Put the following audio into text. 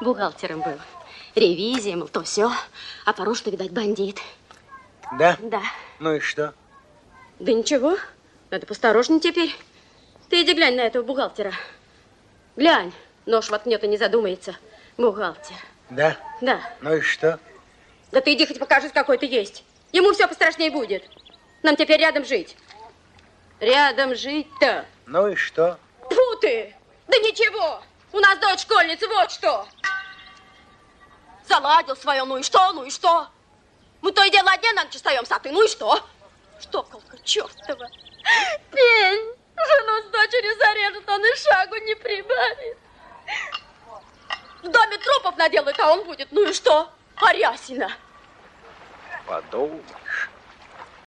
бухгалтером был. Ревизия, мол, то все. А по что, видать, бандит. Да? Да. Ну и что? Да ничего, надо посторожнее теперь. Ты иди глянь на этого бухгалтера. Глянь, нож воткнет и не задумается. Бухгалтер. Да? Да. Ну и что? Да ты иди хоть покажись, какой ты есть. Ему все пострашнее будет. Нам теперь рядом жить. Рядом жить-то. Ну и что? Фу ты! Да ничего! У нас дочь школьница, вот что! Заладил свое, ну и что, ну и что? Мы то и дело одни на ночь остаемся, а ты ну и что? Что, колка чертова? Пень! Жену с дочерью зарежет, он и шагу не прибавит. В доме трупов наделает, а он будет, ну и что? Арясина. Подумай.